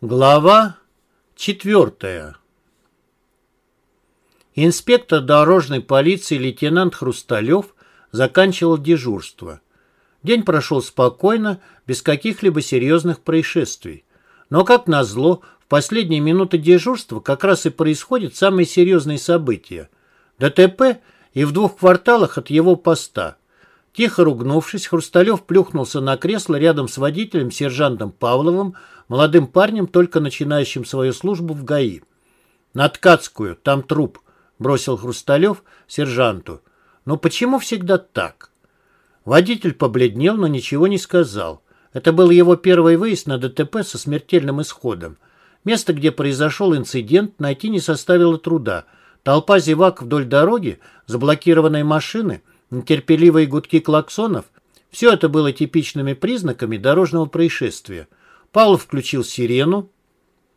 Глава четвертая. Инспектор дорожной полиции лейтенант Хрусталев заканчивал дежурство. День прошел спокойно, без каких-либо серьезных происшествий. Но, как назло, в последние минуты дежурства как раз и происходят самые серьезные события. ДТП и в двух кварталах от его поста. Тихо ругнувшись, Хрусталев плюхнулся на кресло рядом с водителем сержантом Павловым, молодым парнем, только начинающим свою службу в ГАИ. «На Ткацкую, там труп», — бросил Хрусталев сержанту. «Ну почему всегда так?» Водитель побледнел, но ничего не сказал. Это был его первый выезд на ДТП со смертельным исходом. Место, где произошел инцидент, найти не составило труда. Толпа зевак вдоль дороги, заблокированные машины, нетерпеливые гудки клаксонов — все это было типичными признаками дорожного происшествия. Павлов включил сирену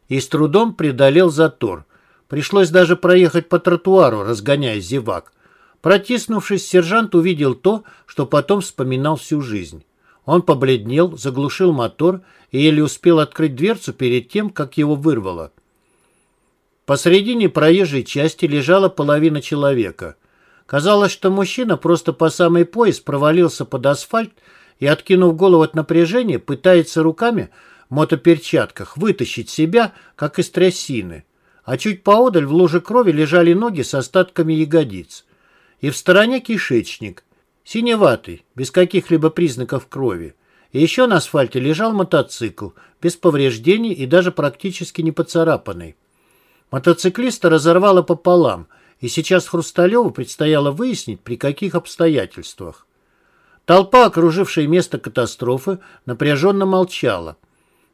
и с трудом преодолел затор. Пришлось даже проехать по тротуару, разгоняя зевак. Протиснувшись, сержант увидел то, что потом вспоминал всю жизнь. Он побледнел, заглушил мотор и еле успел открыть дверцу перед тем, как его вырвало. Посредине проезжей части лежала половина человека. Казалось, что мужчина просто по самый пояс провалился под асфальт и, откинув голову от напряжения, пытается руками мотоперчатках вытащить себя, как из трясины. А чуть поодаль в луже крови лежали ноги с остатками ягодиц. И в стороне кишечник, синеватый, без каких-либо признаков крови. И еще на асфальте лежал мотоцикл, без повреждений и даже практически не поцарапанный. Мотоциклиста разорвало пополам, и сейчас Хрусталеву предстояло выяснить, при каких обстоятельствах. Толпа, окружившая место катастрофы, напряженно молчала.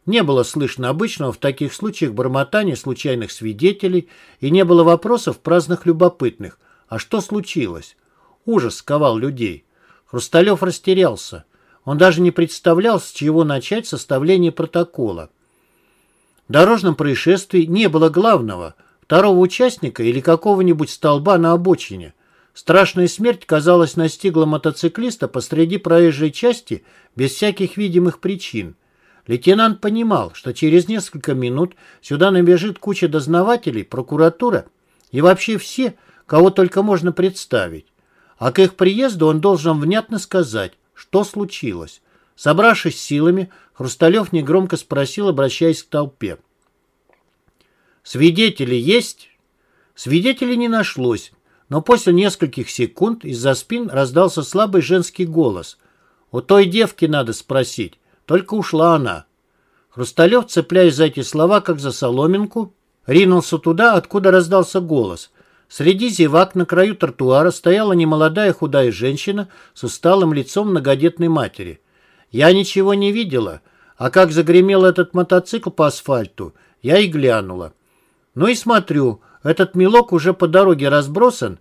Не было слышно обычного в таких случаях бормотания случайных свидетелей и не было вопросов праздных любопытных. А что случилось? Ужас сковал людей. Хрусталев растерялся. Он даже не представлял, с чего начать составление протокола. В дорожном происшествии не было главного, второго участника или какого-нибудь столба на обочине. Страшная смерть, казалось, настигла мотоциклиста посреди проезжей части без всяких видимых причин – Лейтенант понимал, что через несколько минут сюда набежит куча дознавателей, прокуратура и вообще все, кого только можно представить. А к их приезду он должен внятно сказать, что случилось. Собравшись силами, Хрусталев негромко спросил, обращаясь к толпе. «Свидетели есть?» Свидетелей не нашлось, но после нескольких секунд из-за спин раздался слабый женский голос. «У той девки надо спросить. Только ушла она. Хрусталев, цепляясь за эти слова, как за соломинку, ринулся туда, откуда раздался голос. Среди зевак на краю тротуара стояла немолодая худая женщина с усталым лицом многодетной матери. Я ничего не видела, а как загремел этот мотоцикл по асфальту, я и глянула. Ну и смотрю, этот мелок уже по дороге разбросан,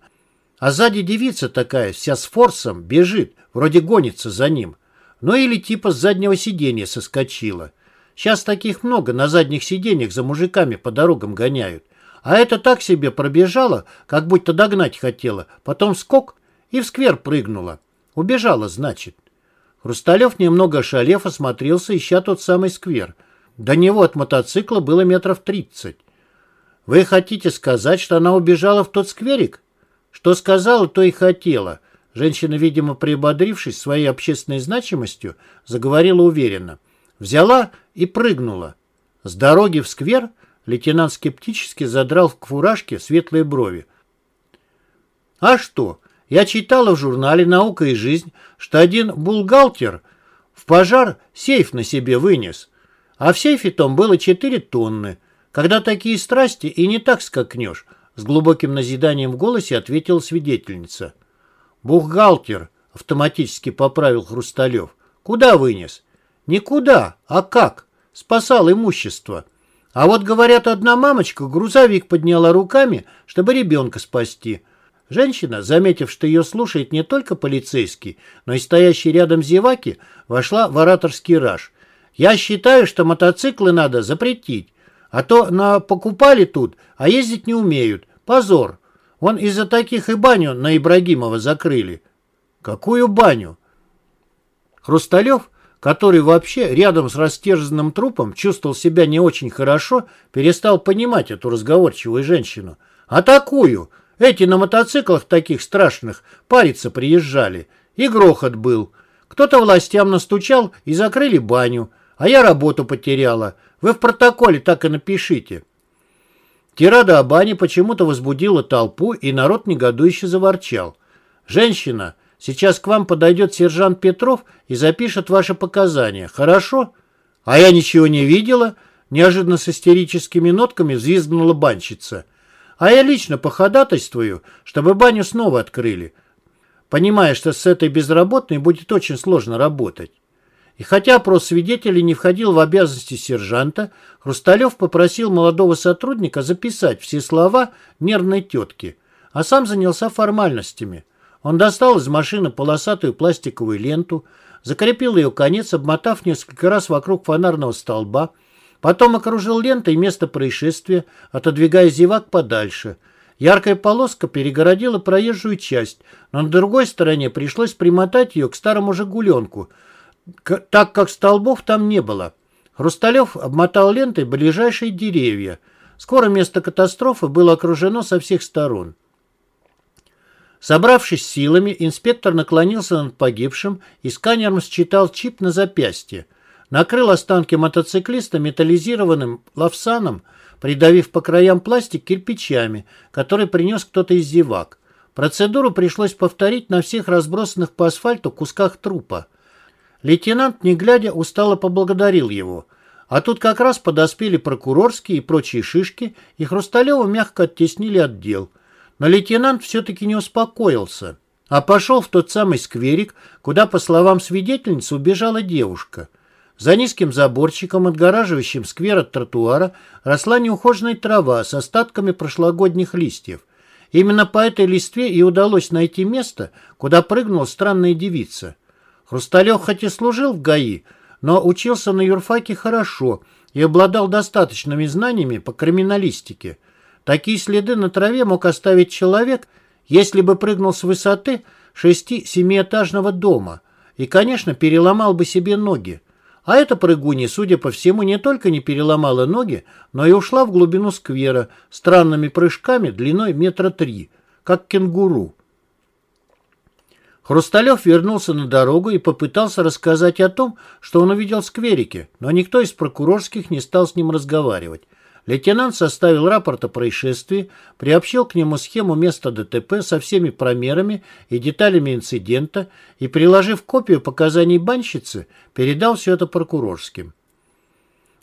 а сзади девица такая, вся с форсом, бежит, вроде гонится за ним. Ну или типа с заднего сиденья соскочила. Сейчас таких много на задних сиденьях за мужиками по дорогам гоняют. А это так себе пробежала, как будто догнать хотела. Потом скок и в сквер прыгнула. Убежала, значит. Хрусталев, немного ошалев, осмотрелся, ища тот самый сквер. До него от мотоцикла было метров тридцать. Вы хотите сказать, что она убежала в тот скверик? Что сказала, то и хотела. Женщина, видимо, приободрившись своей общественной значимостью, заговорила уверенно. Взяла и прыгнула. С дороги в сквер лейтенант скептически задрал к фуражке светлые брови. А что? Я читала в журнале «Наука и жизнь», что один булгалтер в пожар сейф на себе вынес. А в сейфе том было 4 тонны. Когда такие страсти и не так скакнешь, с глубоким назиданием в голосе ответила свидетельница. «Бухгалтер», — автоматически поправил Хрусталев. «Куда вынес?» «Никуда. А как? Спасал имущество. А вот, говорят, одна мамочка грузовик подняла руками, чтобы ребенка спасти». Женщина, заметив, что ее слушает не только полицейский, но и стоящий рядом зеваки, вошла в ораторский раж. «Я считаю, что мотоциклы надо запретить, а то на покупали тут, а ездить не умеют. Позор. Вон из-за таких и баню на Ибрагимова закрыли. Какую баню? Хрусталев, который вообще рядом с растерзанным трупом чувствовал себя не очень хорошо, перестал понимать эту разговорчивую женщину. А такую, эти на мотоциклах таких страшных, париться приезжали. И грохот был. Кто-то властям настучал и закрыли баню, а я работу потеряла. Вы в протоколе так и напишите. Тирада о бане почему-то возбудила толпу, и народ негодующе заворчал. «Женщина, сейчас к вам подойдет сержант Петров и запишет ваши показания. Хорошо?» «А я ничего не видела», — неожиданно с истерическими нотками взвизгнула банщица. «А я лично походатайствую, чтобы баню снова открыли, понимая, что с этой безработной будет очень сложно работать». И хотя опрос свидетелей не входил в обязанности сержанта, Хрусталев попросил молодого сотрудника записать все слова нервной тетки, а сам занялся формальностями. Он достал из машины полосатую пластиковую ленту, закрепил ее конец, обмотав несколько раз вокруг фонарного столба, потом окружил лентой место происшествия, отодвигая зевак подальше. Яркая полоска перегородила проезжую часть, но на другой стороне пришлось примотать ее к старому «Жигуленку», так как столбов там не было. Хрусталев обмотал лентой ближайшие деревья. Скоро место катастрофы было окружено со всех сторон. Собравшись силами, инспектор наклонился над погибшим и сканером считал чип на запястье. Накрыл останки мотоциклиста металлизированным лавсаном, придавив по краям пластик кирпичами, который принес кто-то из зевак. Процедуру пришлось повторить на всех разбросанных по асфальту кусках трупа. Лейтенант, не глядя, устало поблагодарил его. А тут как раз подоспели прокурорские и прочие шишки, и Хрусталева мягко оттеснили отдел. Но лейтенант все-таки не успокоился, а пошел в тот самый скверик, куда, по словам свидетельницы, убежала девушка. За низким заборчиком, отгораживающим сквер от тротуара, росла неухоженная трава с остатками прошлогодних листьев. Именно по этой листве и удалось найти место, куда прыгнула странная девица – Хрусталев хоть и служил в ГАИ, но учился на юрфаке хорошо и обладал достаточными знаниями по криминалистике. Такие следы на траве мог оставить человек, если бы прыгнул с высоты шести-семиэтажного дома и, конечно, переломал бы себе ноги. А эта прыгунья, судя по всему, не только не переломала ноги, но и ушла в глубину сквера странными прыжками длиной метра три, как кенгуру. Хрусталев вернулся на дорогу и попытался рассказать о том, что он увидел в скверике, но никто из прокурорских не стал с ним разговаривать. Лейтенант составил рапорт о происшествии, приобщил к нему схему места ДТП со всеми промерами и деталями инцидента и, приложив копию показаний банщицы, передал все это прокурорским.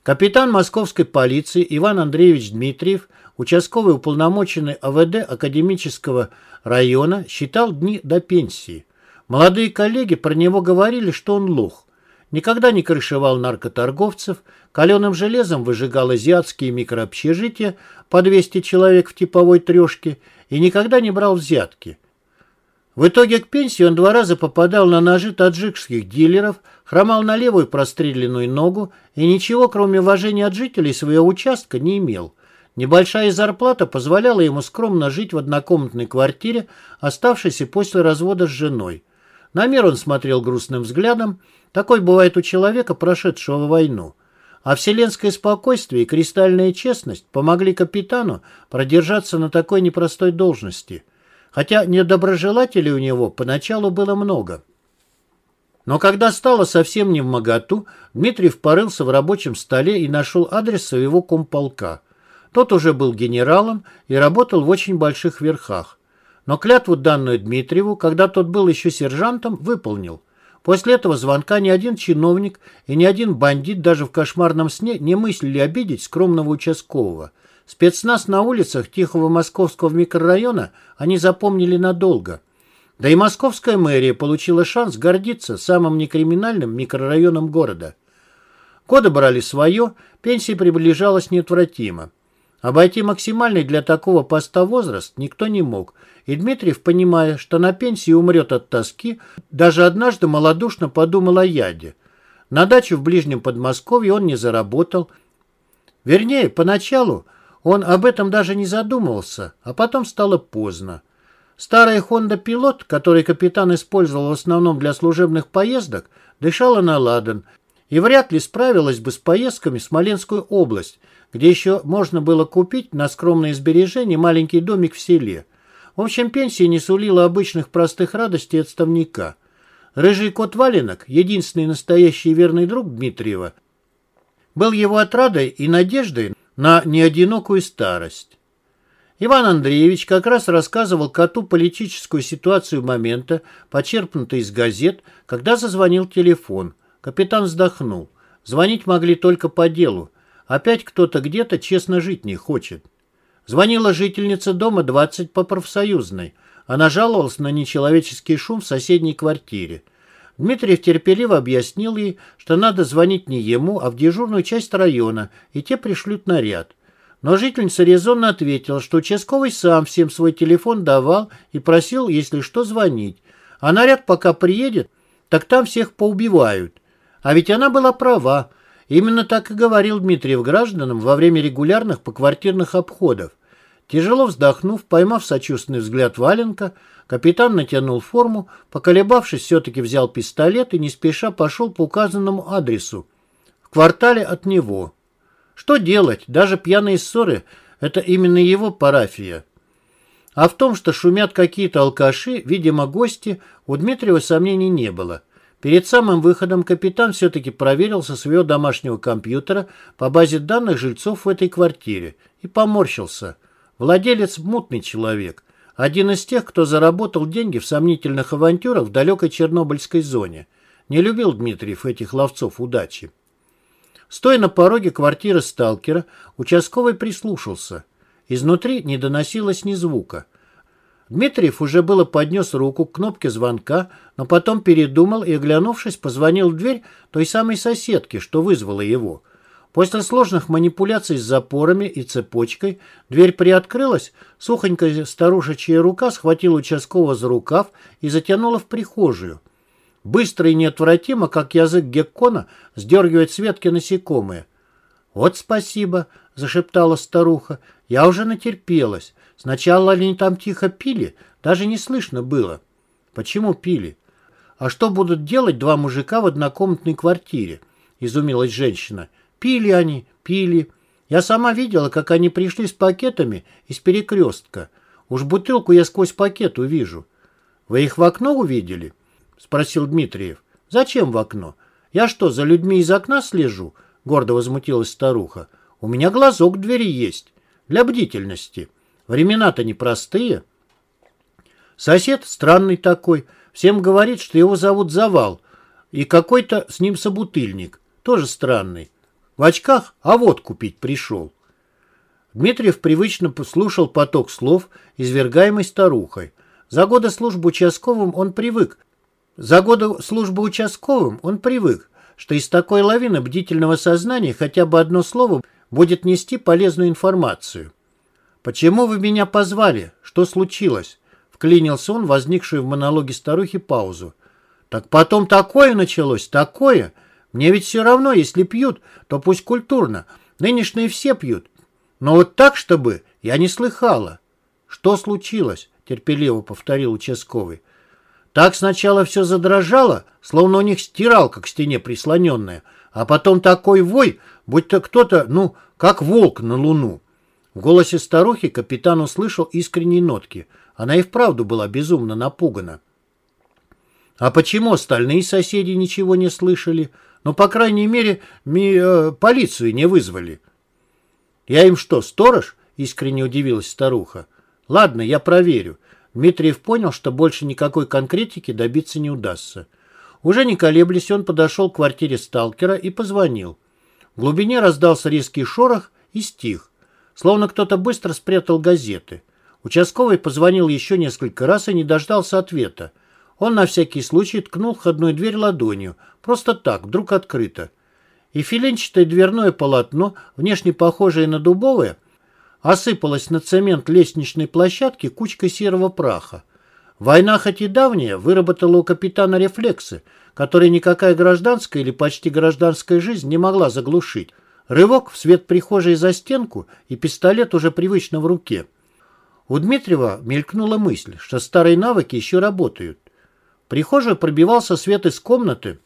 Капитан московской полиции Иван Андреевич Дмитриев, участковый уполномоченный АВД Академического района, считал дни до пенсии. Молодые коллеги про него говорили, что он лох. Никогда не крышевал наркоторговцев, каленым железом выжигал азиатские микрообщежития по 200 человек в типовой трешке и никогда не брал взятки. В итоге к пенсии он два раза попадал на ножи таджикских дилеров, хромал на левую простреленную ногу и ничего, кроме уважения от жителей своего участка, не имел. Небольшая зарплата позволяла ему скромно жить в однокомнатной квартире, оставшейся после развода с женой. На мир он смотрел грустным взглядом. Такой бывает у человека, прошедшего войну. А вселенское спокойствие и кристальная честность помогли капитану продержаться на такой непростой должности. Хотя недоброжелателей у него поначалу было много. Но когда стало совсем не в моготу, Дмитриев порылся в рабочем столе и нашел адрес своего комполка. Тот уже был генералом и работал в очень больших верхах. Но клятву, данную Дмитриеву, когда тот был еще сержантом, выполнил. После этого звонка ни один чиновник и ни один бандит даже в кошмарном сне не мыслили обидеть скромного участкового. Спецназ на улицах тихого московского микрорайона они запомнили надолго. Да и московская мэрия получила шанс гордиться самым некриминальным микрорайоном города. Годы брали свое, пенсия приближалась неотвратимо. Обойти максимальный для такого поста возраст никто не мог – и Дмитриев, понимая, что на пенсии умрет от тоски, даже однажды малодушно подумал о яде. На дачу в ближнем Подмосковье он не заработал. Вернее, поначалу он об этом даже не задумывался, а потом стало поздно. Старая Honda Pilot, который капитан использовал в основном для служебных поездок, дышала на ладан и вряд ли справилась бы с поездками в Смоленскую область, где еще можно было купить на скромные сбережения маленький домик в селе. В общем, пенсия не сулила обычных простых радостей отставника. Рыжий кот Валенок, единственный настоящий верный друг Дмитриева, был его отрадой и надеждой на неодинокую старость. Иван Андреевич как раз рассказывал коту политическую ситуацию момента, почерпнутую из газет, когда зазвонил телефон. Капитан вздохнул. Звонить могли только по делу. Опять кто-то где-то честно жить не хочет. Звонила жительница дома 20 по профсоюзной. Она жаловалась на нечеловеческий шум в соседней квартире. Дмитриев терпеливо объяснил ей, что надо звонить не ему, а в дежурную часть района, и те пришлют наряд. Но жительница резонно ответила, что участковый сам всем свой телефон давал и просил, если что, звонить. А наряд пока приедет, так там всех поубивают. А ведь она была права. Именно так и говорил Дмитриев гражданам во время регулярных поквартирных обходов. Тяжело вздохнув, поймав сочувственный взгляд Валенка, капитан натянул форму, поколебавшись, все-таки взял пистолет и не спеша пошел по указанному адресу. В квартале от него. Что делать? Даже пьяные ссоры – это именно его парафия. А в том, что шумят какие-то алкаши, видимо, гости, у Дмитриева сомнений не было – Перед самым выходом капитан все-таки проверил со своего домашнего компьютера по базе данных жильцов в этой квартире и поморщился. Владелец мутный человек. Один из тех, кто заработал деньги в сомнительных авантюрах в далекой Чернобыльской зоне. Не любил Дмитриев этих ловцов удачи. Стоя на пороге квартиры сталкера, участковый прислушался. Изнутри не доносилось ни звука. Дмитриев уже было поднес руку к кнопке звонка, но потом передумал и, оглянувшись, позвонил в дверь той самой соседки, что вызвала его. После сложных манипуляций с запорами и цепочкой дверь приоткрылась, сухонькая старушечья рука схватила участкового за рукав и затянула в прихожую. Быстро и неотвратимо, как язык геккона, сдергивает с ветки насекомые. «Вот спасибо», — зашептала старуха, — «я уже натерпелась. Сначала они там тихо пили, даже не слышно было. Почему пили? А что будут делать два мужика в однокомнатной квартире? Изумилась женщина. Пили они, пили. Я сама видела, как они пришли с пакетами из перекрестка. Уж бутылку я сквозь пакет увижу. Вы их в окно увидели? Спросил Дмитриев. Зачем в окно? Я что, за людьми из окна слежу? Гордо возмутилась старуха. У меня глазок к двери есть. Для бдительности. Времена-то непростые. Сосед странный такой. Всем говорит, что его зовут Завал. И какой-то с ним собутыльник. Тоже странный. В очках, а вот купить пришел. Дмитриев привычно послушал поток слов, извергаемый старухой. За годы службы участковым он привык. За годы службы участковым он привык, что из такой лавины бдительного сознания хотя бы одно слово будет нести полезную информацию. «Почему вы меня позвали? Что случилось?» Вклинился он, возникшую в монологе старухи паузу. «Так потом такое началось, такое! Мне ведь все равно, если пьют, то пусть культурно. Нынешние все пьют. Но вот так, чтобы я не слыхала». «Что случилось?» — терпеливо повторил участковый. Так сначала все задрожало, словно у них стиралка к стене прислоненная, а потом такой вой, будто кто-то, ну, как волк на луну. В голосе старухи капитан услышал искренние нотки. Она и вправду была безумно напугана. А почему остальные соседи ничего не слышали? Ну, по крайней мере, ми, э, полицию не вызвали. Я им что, сторож? Искренне удивилась старуха. Ладно, я проверю. Дмитриев понял, что больше никакой конкретики добиться не удастся. Уже не колеблясь, он подошел к квартире сталкера и позвонил. В глубине раздался резкий шорох и стих. Словно кто-то быстро спрятал газеты. Участковый позвонил еще несколько раз и не дождался ответа. Он на всякий случай ткнул входную дверь ладонью. Просто так, вдруг открыто. И филенчатое дверное полотно, внешне похожее на дубовое, осыпалось на цемент лестничной площадки кучкой серого праха. Война, хоть и давняя, выработала у капитана рефлексы, которые никакая гражданская или почти гражданская жизнь не могла заглушить. Рывок в свет прихожей за стенку и пистолет уже привычно в руке. У Дмитриева мелькнула мысль, что старые навыки еще работают. В прихожую пробивался свет из комнаты,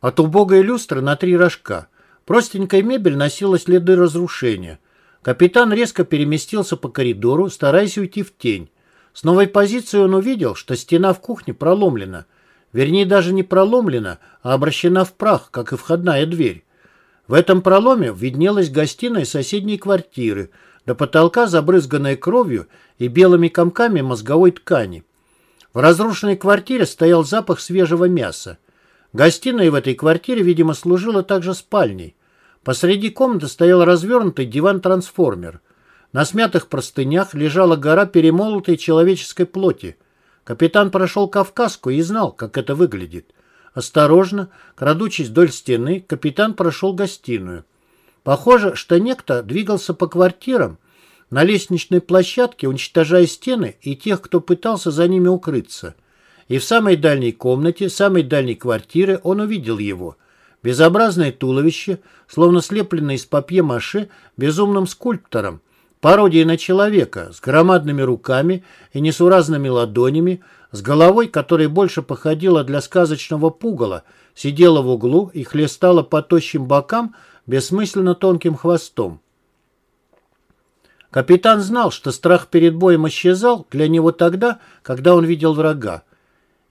От убогой люстры на три рожка. Простенькая мебель носила следы разрушения. Капитан резко переместился по коридору, стараясь уйти в тень. С новой позиции он увидел, что стена в кухне проломлена. Вернее, даже не проломлена, а обращена в прах, как и входная дверь. В этом проломе виднелась гостиная соседней квартиры, до потолка забрызганная кровью и белыми комками мозговой ткани. В разрушенной квартире стоял запах свежего мяса. Гостиная в этой квартире, видимо, служила также спальней. Посреди комнаты стоял развернутый диван-трансформер. На смятых простынях лежала гора перемолотой человеческой плоти. Капитан прошел Кавказку и знал, как это выглядит. Осторожно, крадучись вдоль стены, капитан прошел гостиную. Похоже, что некто двигался по квартирам на лестничной площадке, уничтожая стены и тех, кто пытался за ними укрыться. И в самой дальней комнате, самой дальней квартиры он увидел его – Безобразное туловище, словно слепленное из папье-маше безумным скульптором, пародия на человека с громадными руками и несуразными ладонями, с головой, которая больше походила для сказочного пугала, сидела в углу и хлестала по тощим бокам бессмысленно тонким хвостом. Капитан знал, что страх перед боем исчезал для него тогда, когда он видел врага.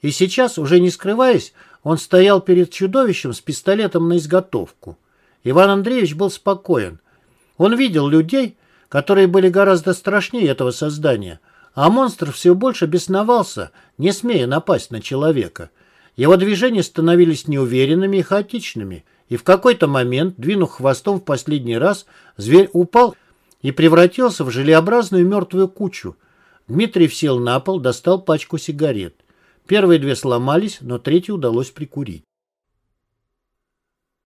И сейчас, уже не скрываясь, он стоял перед чудовищем с пистолетом на изготовку. Иван Андреевич был спокоен. Он видел людей, которые были гораздо страшнее этого создания, а монстр все больше бесновался, не смея напасть на человека. Его движения становились неуверенными и хаотичными, и в какой-то момент, двинув хвостом в последний раз, зверь упал и превратился в желеобразную мертвую кучу. Дмитриев сел на пол, достал пачку сигарет. Первые две сломались, но третью удалось прикурить.